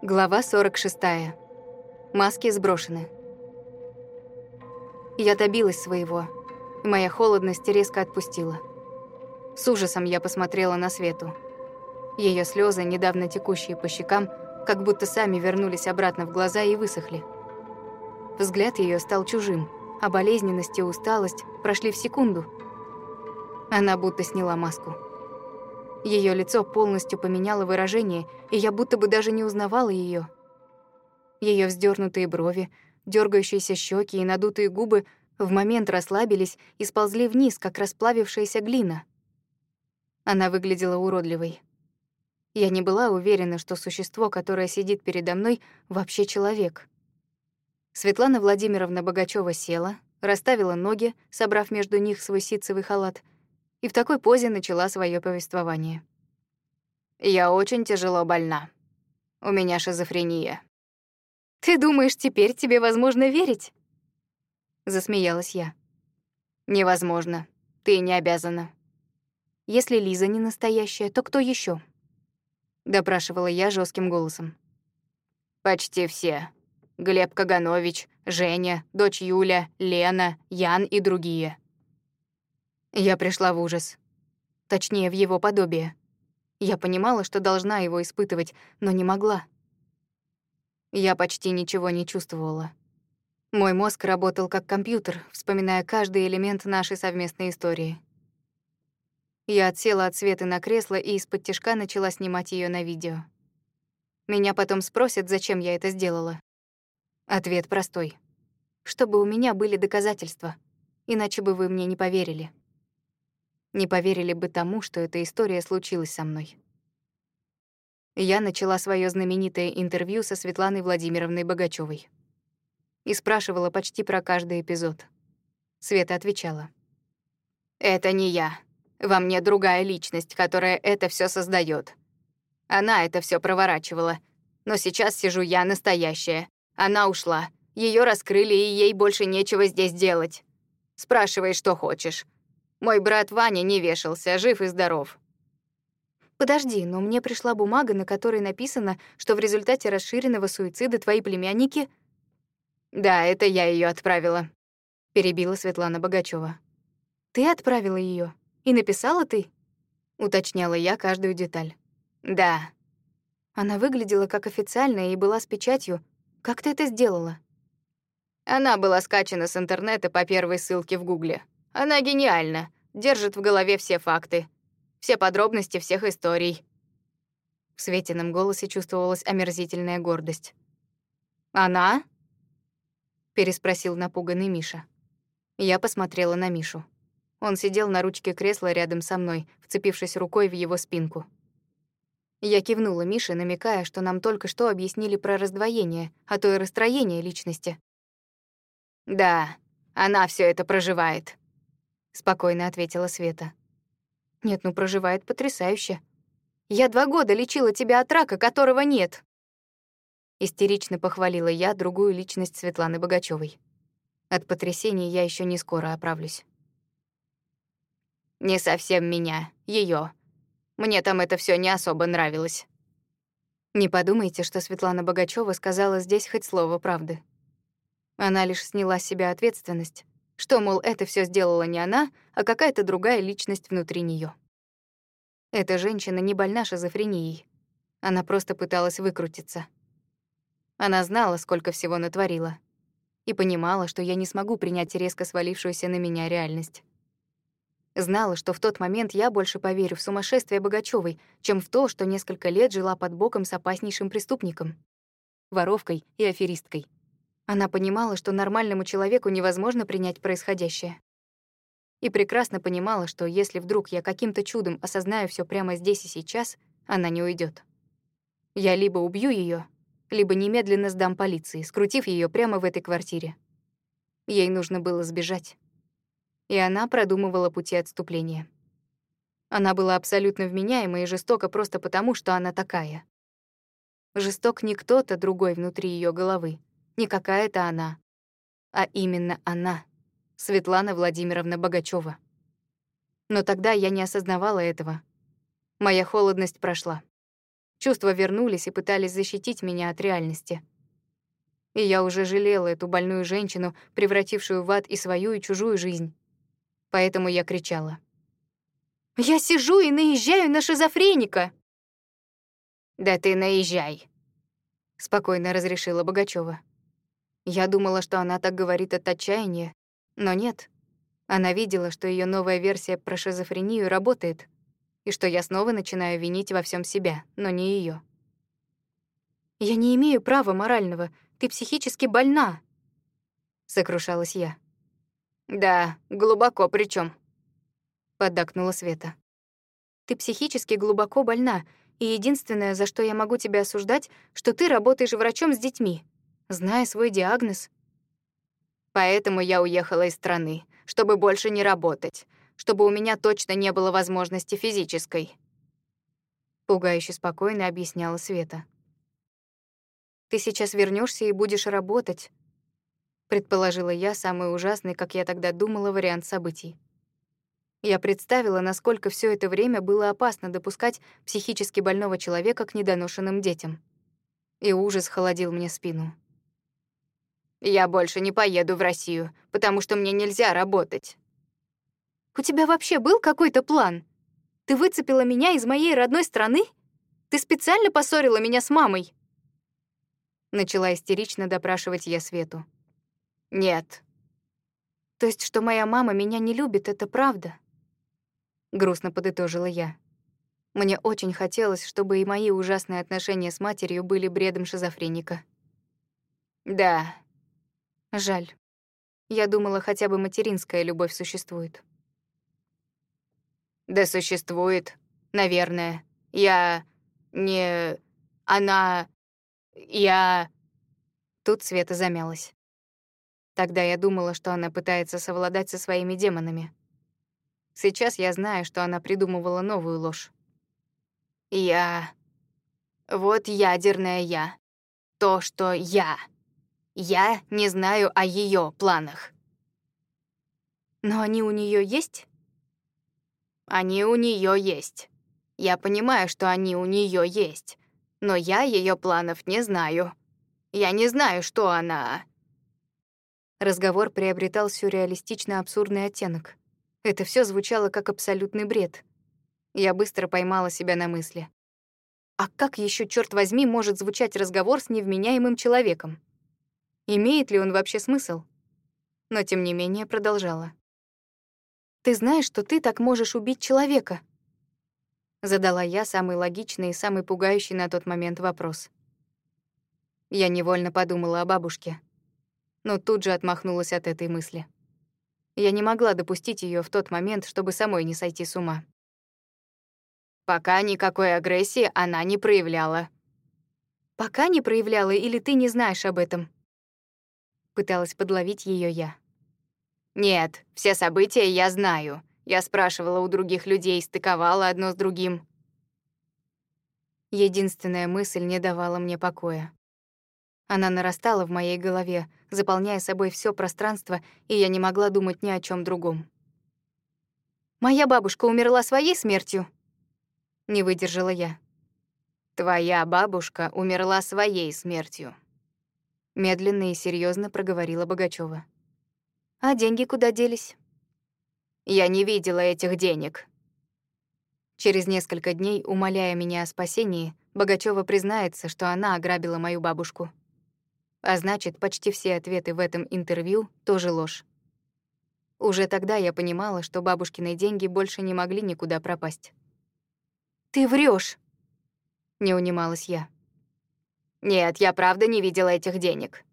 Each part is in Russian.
Глава 46. Маски сброшены. Я добилась своего, и моя холодность резко отпустила. С ужасом я посмотрела на Свету. Ее слезы, недавно текущие по щекам, как будто сами вернулись обратно в глаза и высохли. Взгляд ее стал чужим, а болезненность и усталость прошли в секунду. Она будто сняла маску. Ее лицо полностью поменяло выражение, и я будто бы даже не узнавала ее. Ее вздернутые брови, дергающиеся щеки и надутые губы в момент расслабились и сползли вниз, как расплавившаяся глина. Она выглядела уродливой. Я не была уверена, что существо, которое сидит передо мной, вообще человек. Светлана Владимировна Богачева села, расставила ноги, собрав между них свой ситцевый халат — и в такой позе начала свое повествование. «Я очень тяжело больна. У меня шизофрения». «Ты думаешь, теперь тебе возможно верить?» Засмеялась я. «Невозможно. Ты не обязана». «Если Лиза не настоящая, то кто еще? Допрашивала я жестким голосом. «Почти все. Глеб Каганович, Женя, дочь Юля, Лена, Ян и другие». Я пришла в ужас. Точнее, в его подобие. Я понимала, что должна его испытывать, но не могла. Я почти ничего не чувствовала. Мой мозг работал как компьютер, вспоминая каждый элемент нашей совместной истории. Я отсела от Светы на кресло и из-под тишка начала снимать ее на видео. Меня потом спросят, зачем я это сделала. Ответ простой. Чтобы у меня были доказательства, иначе бы вы мне не поверили не поверили бы тому, что эта история случилась со мной. Я начала свое знаменитое интервью со Светланой Владимировной Богачевой и спрашивала почти про каждый эпизод. Света отвечала. «Это не я. Во мне другая личность, которая это все создает. Она это все проворачивала. Но сейчас сижу я настоящая. Она ушла. Ее раскрыли, и ей больше нечего здесь делать. Спрашивай, что хочешь. Мой брат Ваня не вешался, жив и здоров. Подожди, но мне пришла бумага, на которой написано, что в результате расширенного суицида твои племянники... Да, это я ее отправила, перебила Светлана Богачева. Ты отправила ее и написала ты? уточняла я каждую деталь. Да. Она выглядела как официальная и была с печатью. Как ты это сделала? Она была скачана с интернета по первой ссылке в Гугле. Она гениальна, держит в голове все факты, все подробности всех историй. В Светином голосе чувствовалась омерзительная гордость. «Она?» — переспросил напуганный Миша. Я посмотрела на Мишу. Он сидел на ручке кресла рядом со мной, вцепившись рукой в его спинку. Я кивнула Мише, намекая, что нам только что объяснили про раздвоение, а то и расстроение личности. «Да, она все это проживает», спокойно ответила Света. Нет, ну проживает потрясающе. Я два года лечила тебя от рака, которого нет. Истерично похвалила я другую личность Светланы Богачевой. От потрясений я еще не скоро оправлюсь. Не совсем меня, ее. Мне там это все не особо нравилось. Не подумайте, что Светлана Богачева сказала здесь хоть слово правды. Она лишь сняла с себя ответственность, что, мол, это все сделала не она, а какая-то другая личность внутри нее. Эта женщина не больна шизофренией. Она просто пыталась выкрутиться. Она знала, сколько всего натворила. И понимала, что я не смогу принять резко свалившуюся на меня реальность. Знала, что в тот момент я больше поверю в сумасшествие Богачёвой, чем в то, что несколько лет жила под боком с опаснейшим преступником — воровкой и аферисткой. Она понимала, что нормальному человеку невозможно принять происходящее. И прекрасно понимала, что если вдруг я каким-то чудом осознаю все прямо здесь и сейчас, она не уйдет. Я либо убью ее, либо немедленно сдам полиции, скрутив ее прямо в этой квартире. Ей нужно было сбежать. И она продумывала пути отступления. Она была абсолютно вменяема и жестока просто потому, что она такая. Жесток не кто-то другой внутри ее головы, не какая-то она, а именно она, Светлана Владимировна Богачева. Но тогда я не осознавала этого. Моя холодность прошла. Чувства вернулись и пытались защитить меня от реальности. И я уже жалела эту больную женщину, превратившую в ад и свою, и чужую жизнь. Поэтому я кричала. «Я сижу и наезжаю на шизофреника!» «Да ты наезжай!» — спокойно разрешила Богачева. Я думала, что она так говорит от отчаяния, но нет. Она видела, что ее новая версия про шизофрению работает, и что я снова начинаю винить во всем себя, но не ее. «Я не имею права морального. Ты психически больна», — сокрушалась я. «Да, глубоко причем, поддакнула Света. «Ты психически глубоко больна, и единственное, за что я могу тебя осуждать, что ты работаешь врачом с детьми, зная свой диагноз. Поэтому я уехала из страны, чтобы больше не работать, чтобы у меня точно не было возможности физической. Пугающе спокойно объясняла Света. Ты сейчас вернешься и будешь работать, предположила я самый ужасный, как я тогда думала, вариант событий. Я представила, насколько все это время было опасно допускать психически больного человека к недоношенным детям. И ужас холодил мне спину. «Я больше не поеду в Россию, потому что мне нельзя работать». «У тебя вообще был какой-то план? Ты выцепила меня из моей родной страны? Ты специально поссорила меня с мамой?» Начала истерично допрашивать я Свету. «Нет». «То есть, что моя мама меня не любит, это правда?» грустно подытожила я. Мне очень хотелось, чтобы и мои ужасные отношения с матерью были бредом шизофреника. Да. Жаль. Я думала, хотя бы материнская любовь существует. Да существует, наверное. Я не она я Тут Света замялась. Тогда я думала, что она пытается совладать со своими демонами. Сейчас я знаю, что она придумывала новую ложь. Я... Вот ядерная я. То, что я. Я не знаю о ее планах. Но они у нее есть? Они у нее есть. Я понимаю, что они у нее есть. Но я ее планов не знаю. Я не знаю, что она... Разговор приобретал сюрреалистично абсурдный оттенок. Это все звучало как абсолютный бред. Я быстро поймала себя на мысли. А как еще, черт возьми, может звучать разговор с невменяемым человеком? Имеет ли он вообще смысл? Но тем не менее продолжала. «Ты знаешь, что ты так можешь убить человека?» Задала я самый логичный и самый пугающий на тот момент вопрос. Я невольно подумала о бабушке, но тут же отмахнулась от этой мысли. Я не могла допустить ее в тот момент, чтобы самой не сойти с ума. Пока никакой агрессии она не проявляла. Пока не проявляла или ты не знаешь об этом? Пыталась подловить ее я. Нет, все события я знаю. Я спрашивала у других людей, стыковала одно с другим. Единственная мысль не давала мне покоя. Она нарастала в моей голове, заполняя собой все пространство, и я не могла думать ни о чем другом. «Моя бабушка умерла своей смертью?» Не выдержала я. «Твоя бабушка умерла своей смертью», — медленно и серьезно проговорила Богачева. «А деньги куда делись?» «Я не видела этих денег». Через несколько дней, умоляя меня о спасении, Богачева признается, что она ограбила мою бабушку. А значит, почти все ответы в этом интервью тоже ложь. Уже тогда я понимала, что бабушкины деньги больше не могли никуда пропасть. «Ты врешь, не унималась я. «Нет, я правда не видела этих денег».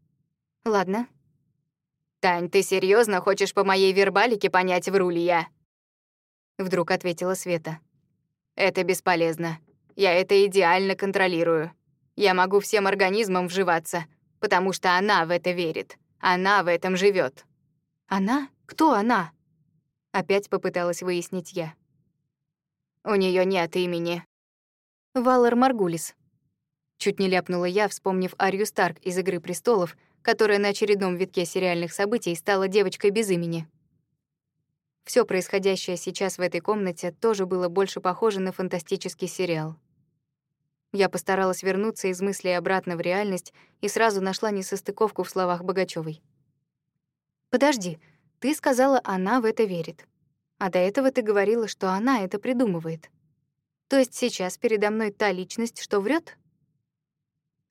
«Ладно». «Тань, ты серьезно хочешь по моей вербалике понять, вру ли я?» Вдруг ответила Света. «Это бесполезно. Я это идеально контролирую. Я могу всем организмам вживаться, потому что она в это верит. Она в этом живет. Она? Кто она? Опять попыталась выяснить я. У нее нет имени. Валар Маргулис. Чуть не ляпнула я, вспомнив Арию Старк из «Игры престолов», которая на очередном витке сериальных событий стала девочкой без имени. Все происходящее сейчас в этой комнате тоже было больше похоже на фантастический сериал. Я постаралась вернуться из мыслей обратно в реальность и сразу нашла несостыковку в словах Богачёвой. «Подожди, ты сказала, она в это верит. А до этого ты говорила, что она это придумывает. То есть сейчас передо мной та личность, что врет?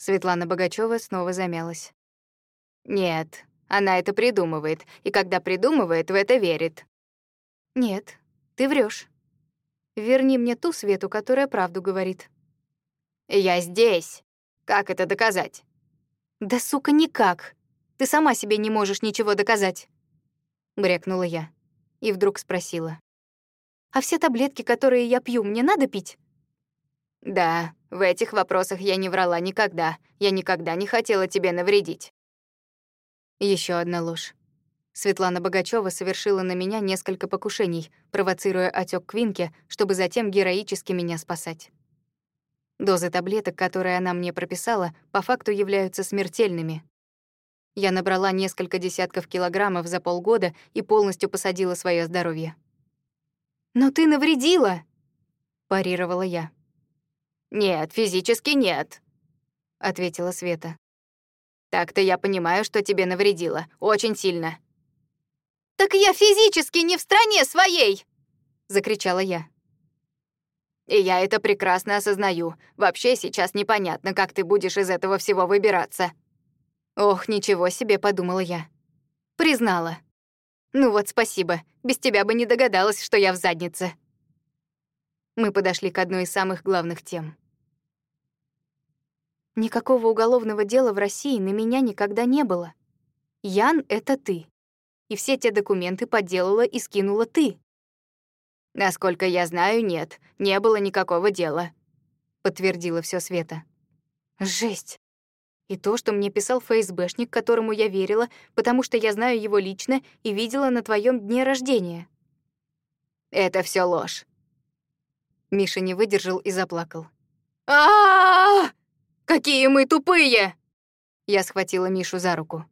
Светлана Богачева снова замялась. Нет, она это придумывает, и когда придумывает, в это верит. Нет, ты врешь. Верни мне ту Свету, которая правду говорит. Я здесь. Как это доказать? Да, сука, никак. Ты сама себе не можешь ничего доказать. Брякнула я и вдруг спросила. «А все таблетки, которые я пью, мне надо пить?» «Да, в этих вопросах я не врала никогда. Я никогда не хотела тебе навредить». Еще одна ложь. Светлана Богачева совершила на меня несколько покушений, провоцируя отек Квинки, чтобы затем героически меня спасать. Дозы таблеток, которые она мне прописала, по факту являются смертельными. Я набрала несколько десятков килограммов за полгода и полностью посадила свое здоровье. «Но ты навредила!» — парировала я. «Нет, физически нет», — ответила Света. «Так-то я понимаю, что тебе навредила. Очень сильно». «Так я физически не в стране своей!» — закричала я. «И я это прекрасно осознаю. Вообще сейчас непонятно, как ты будешь из этого всего выбираться», Ох, ничего себе, подумала я. Признала. Ну вот, спасибо. Без тебя бы не догадалась, что я в заднице. Мы подошли к одной из самых главных тем. Никакого уголовного дела в России на меня никогда не было. Ян — это ты. И все те документы подделала и скинула ты. Насколько я знаю, нет, не было никакого дела, подтвердила все Света. Жесть. И то, что мне писал ФСБшник, которому я верила, потому что я знаю его лично и видела на твоем дне рождения. Это все ложь. Миша не выдержал и заплакал. а, Какие мы тупые! Я схватила Мишу за руку.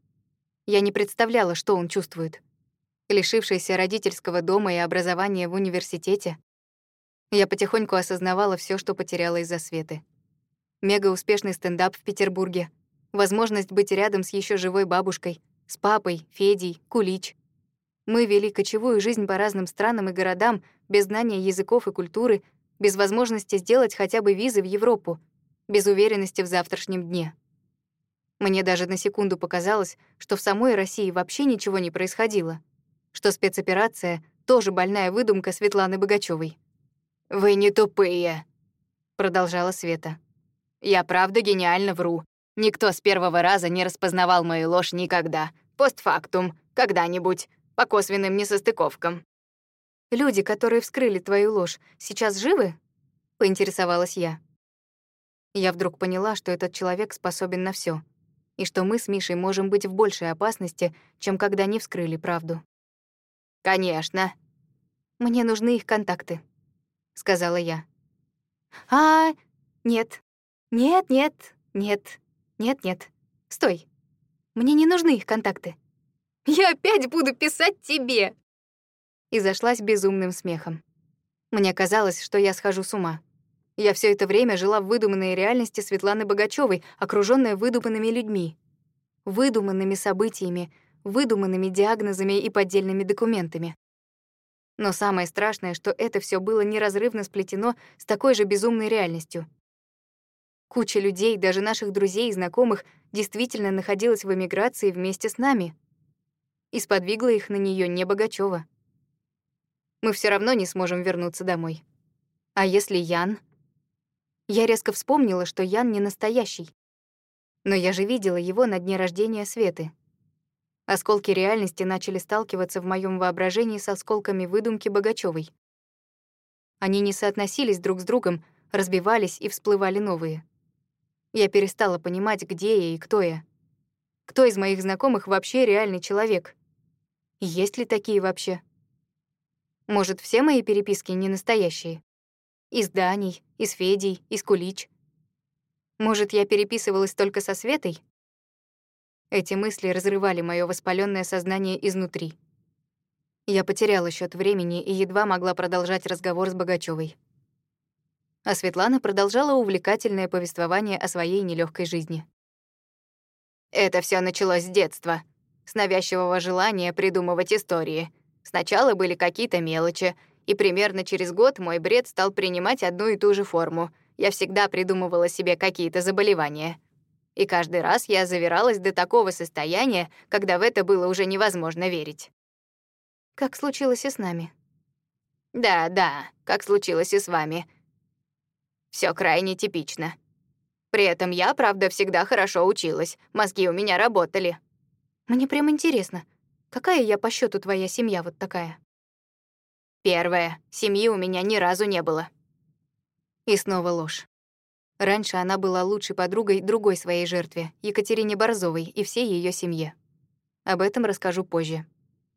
Я не представляла, что он чувствует. Лишившийся родительского дома и образования в университете, я потихоньку осознавала все, что потеряла из-за Светы. Мега успешный стендап в Петербурге — возможность быть рядом с еще живой бабушкой, с папой, Федей, Кулич. Мы вели кочевую жизнь по разным странам и городам, без знания языков и культуры, без возможности сделать хотя бы визы в Европу, без уверенности в завтрашнем дне. Мне даже на секунду показалось, что в самой России вообще ничего не происходило, что спецоперация — тоже больная выдумка Светланы Богачевой. «Вы не тупые», — продолжала Света. «Я правда гениально вру. Никто с первого раза не распознавал мою ложь никогда. Постфактум, когда-нибудь, по косвенным несостыковкам. «Люди, которые вскрыли твою ложь, сейчас живы?» — поинтересовалась я. Я вдруг поняла, что этот человек способен на все, и что мы с Мишей можем быть в большей опасности, чем когда не вскрыли правду. «Конечно». «Мне нужны их контакты», — сказала я. «А, нет, нет, нет, нет, нет-нет. Стой. Мне не нужны их контакты. Я опять буду писать тебе. И зашлась безумным смехом. Мне казалось, что я схожу с ума. Я все это время жила в выдуманной реальности Светланы Богачевой, окружённая выдуманными людьми, выдуманными событиями, выдуманными диагнозами и поддельными документами. Но самое страшное, что это все было неразрывно сплетено с такой же безумной реальностью. Куча людей, даже наших друзей и знакомых, действительно находилась в эмиграции вместе с нами. И сподвигла их на нее не Богачева. Мы все равно не сможем вернуться домой. А если Ян? Я резко вспомнила, что Ян не настоящий. Но я же видела его на дне рождения Светы. Осколки реальности начали сталкиваться в моем воображении с осколками выдумки Богачевой. Они не соотносились друг с другом, разбивались и всплывали новые. Я перестала понимать, где я и кто я. Кто из моих знакомых вообще реальный человек? Есть ли такие вообще? Может, все мои переписки не настоящие? Из Даней, из Федей, из Кулич. Может, я переписывалась только со Светой? Эти мысли разрывали мое воспаленное сознание изнутри. Я потеряла счет времени и едва могла продолжать разговор с Богачевой. А Светлана продолжала увлекательное повествование о своей нелегкой жизни. Это все началось с детства, с навязчивого желания придумывать истории. Сначала были какие-то мелочи, и примерно через год мой бред стал принимать одну и ту же форму. Я всегда придумывала себе какие-то заболевания. И каждый раз я завиралась до такого состояния, когда в это было уже невозможно верить. Как случилось и с нами. Да, да, как случилось и с вами. Все крайне типично. При этом я, правда, всегда хорошо училась, мозги у меня работали. Мне прям интересно, какая я по счету твоя семья вот такая? Первая. Семьи у меня ни разу не было. И снова ложь. Раньше она была лучшей подругой другой своей жертве, Екатерине Борзовой и всей ее семье. Об этом расскажу позже.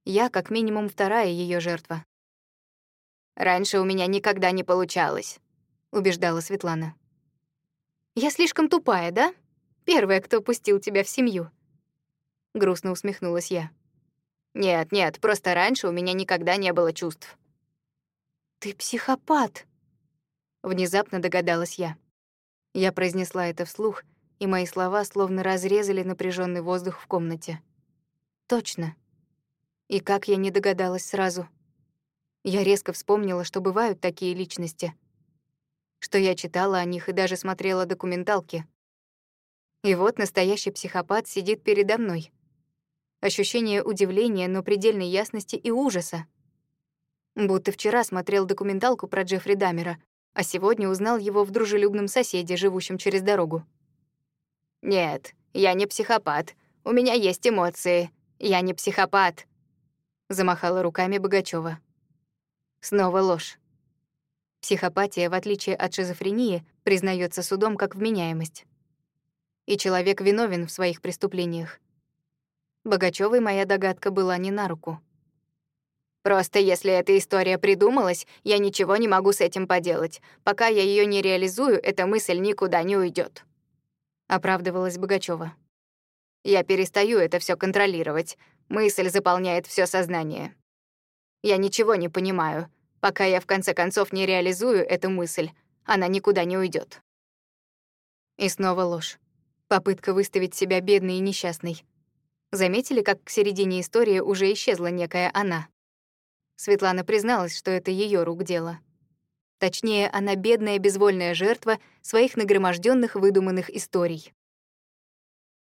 Я, как минимум, вторая ее жертва. «Раньше у меня никогда не получалось», — убеждала Светлана. «Я слишком тупая, да? Первая, кто пустил тебя в семью». Грустно усмехнулась я. «Нет, нет, просто раньше у меня никогда не было чувств». «Ты психопат», — внезапно догадалась я. Я произнесла это вслух, и мои слова словно разрезали напряженный воздух в комнате. Точно. И как я не догадалась сразу. Я резко вспомнила, что бывают такие личности. Что я читала о них и даже смотрела документалки. И вот настоящий психопат сидит передо мной. Ощущение удивления, но предельной ясности и ужаса. Будто вчера смотрел документалку про Джеффри Дамера, а сегодня узнал его в дружелюбном соседе, живущем через дорогу. «Нет, я не психопат. У меня есть эмоции. Я не психопат», — замахала руками Богачева. Снова ложь. Психопатия, в отличие от шизофрении, признается судом как вменяемость. И человек виновен в своих преступлениях. Богачёвой моя догадка была не на руку. Просто если эта история придумалась, я ничего не могу с этим поделать. Пока я ее не реализую, эта мысль никуда не уйдет. Оправдывалась Богачева. Я перестаю это все контролировать. Мысль заполняет все сознание. Я ничего не понимаю. Пока я в конце концов не реализую эту мысль, она никуда не уйдет. И снова ложь. Попытка выставить себя бедной и несчастной. Заметили, как к середине истории уже исчезла некая она? Светлана призналась, что это ее рук дело. Точнее, она бедная безвольная жертва своих нагроможденных выдуманных историй.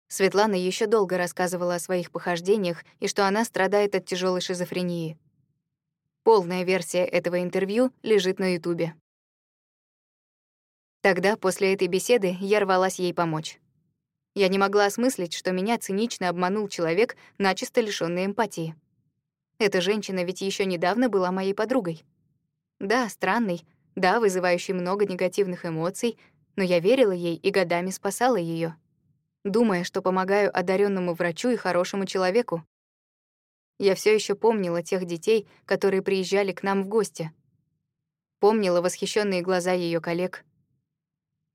Светлана еще долго рассказывала о своих похождениях и что она страдает от тяжелой шизофрении. Полная версия этого интервью лежит на Ютубе. Тогда, после этой беседы, я рвалась ей помочь. Я не могла осмыслить, что меня цинично обманул человек, начисто лишённый эмпатии. Эта женщина ведь еще недавно была моей подругой. Да, странный, да, вызывающий много негативных эмоций, но я верила ей и годами спасала ее, думая, что помогаю одаренному врачу и хорошему человеку. Я все еще помнила тех детей, которые приезжали к нам в гости. Помнила восхищенные глаза ее коллег.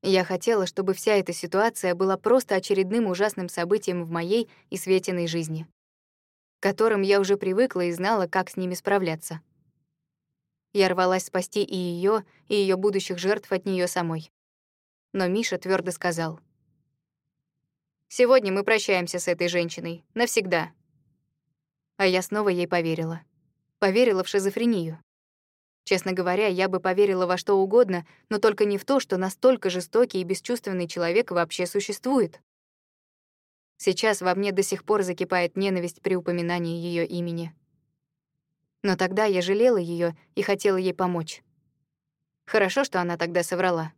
Я хотела, чтобы вся эта ситуация была просто очередным ужасным событием в моей и Светиной жизни к которым я уже привыкла и знала, как с ними справляться. Я рвалась спасти и ее, и ее будущих жертв от нее самой. Но Миша твердо сказал. «Сегодня мы прощаемся с этой женщиной. Навсегда». А я снова ей поверила. Поверила в шизофрению. Честно говоря, я бы поверила во что угодно, но только не в то, что настолько жестокий и бесчувственный человек вообще существует. Сейчас во мне до сих пор закипает ненависть при упоминании ее имени. Но тогда я жалела ее и хотела ей помочь. Хорошо, что она тогда соврала,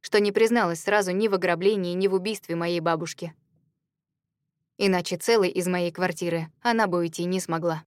что не призналась сразу ни в ограблении, ни в убийстве моей бабушки. Иначе целой из моей квартиры она бы уйти не смогла.